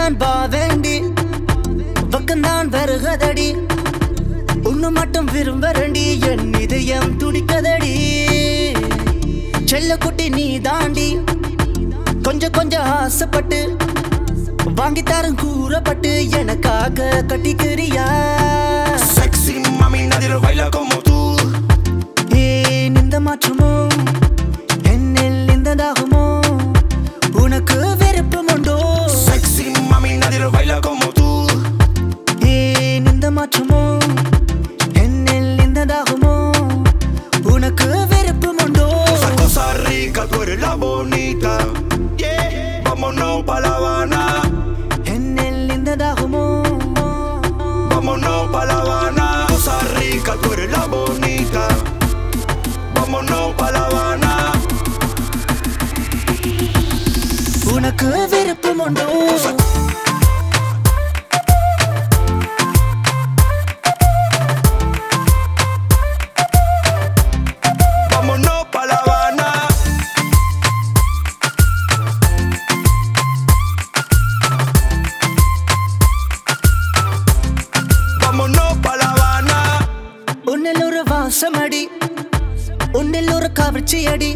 தான் வா வேண்டி. பக்கம்தான் வருகதடி. உன்னு மட்டும் விரும்பரண்டி என் இதயம் துடிக்கதடி. செல்லக்குட்டி நீ தாண்டி கொஞ்சம் கொஞ்சம் ஆசைப்பட்டு வாங்கி கூறப்பட்டு எனக்காக கட்டிக்கிறியா? vámonos pa' La Habana. En el linda da humo. Vámonos pa' La Habana. Cosa rica, tú eres la bonita. Vámonos pa' La Habana. Una que ver pulmón. ஒரு வாசமடி. உன்னில் ஒரு கவர்ச்சி அடி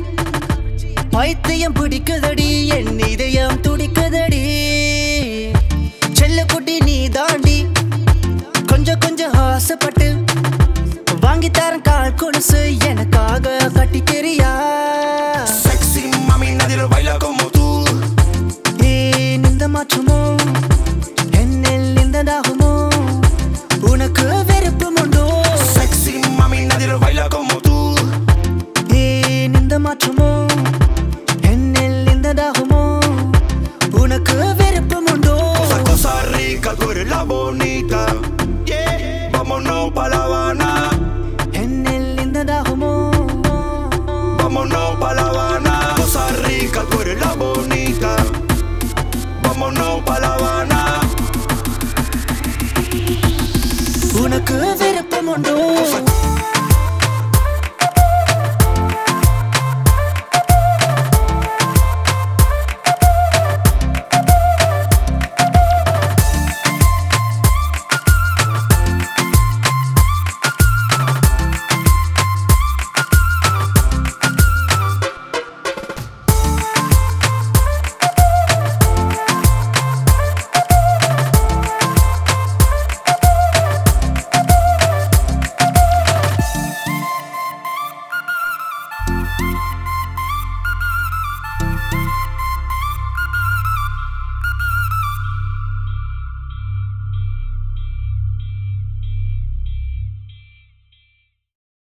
பைத்தியம் பிடிக்குதடி என் இதயம் துடிக்குதடி. செல்லக்குட்டி நீ தாண்டி கொஞ்சம் கொஞ்சம் ஆசைப்பட்டு வாங்கித்தரன் கால் கொலுசு எனக்காக கட்டிக்கிறியா? உனக்கு விருப்பம் உண்டோ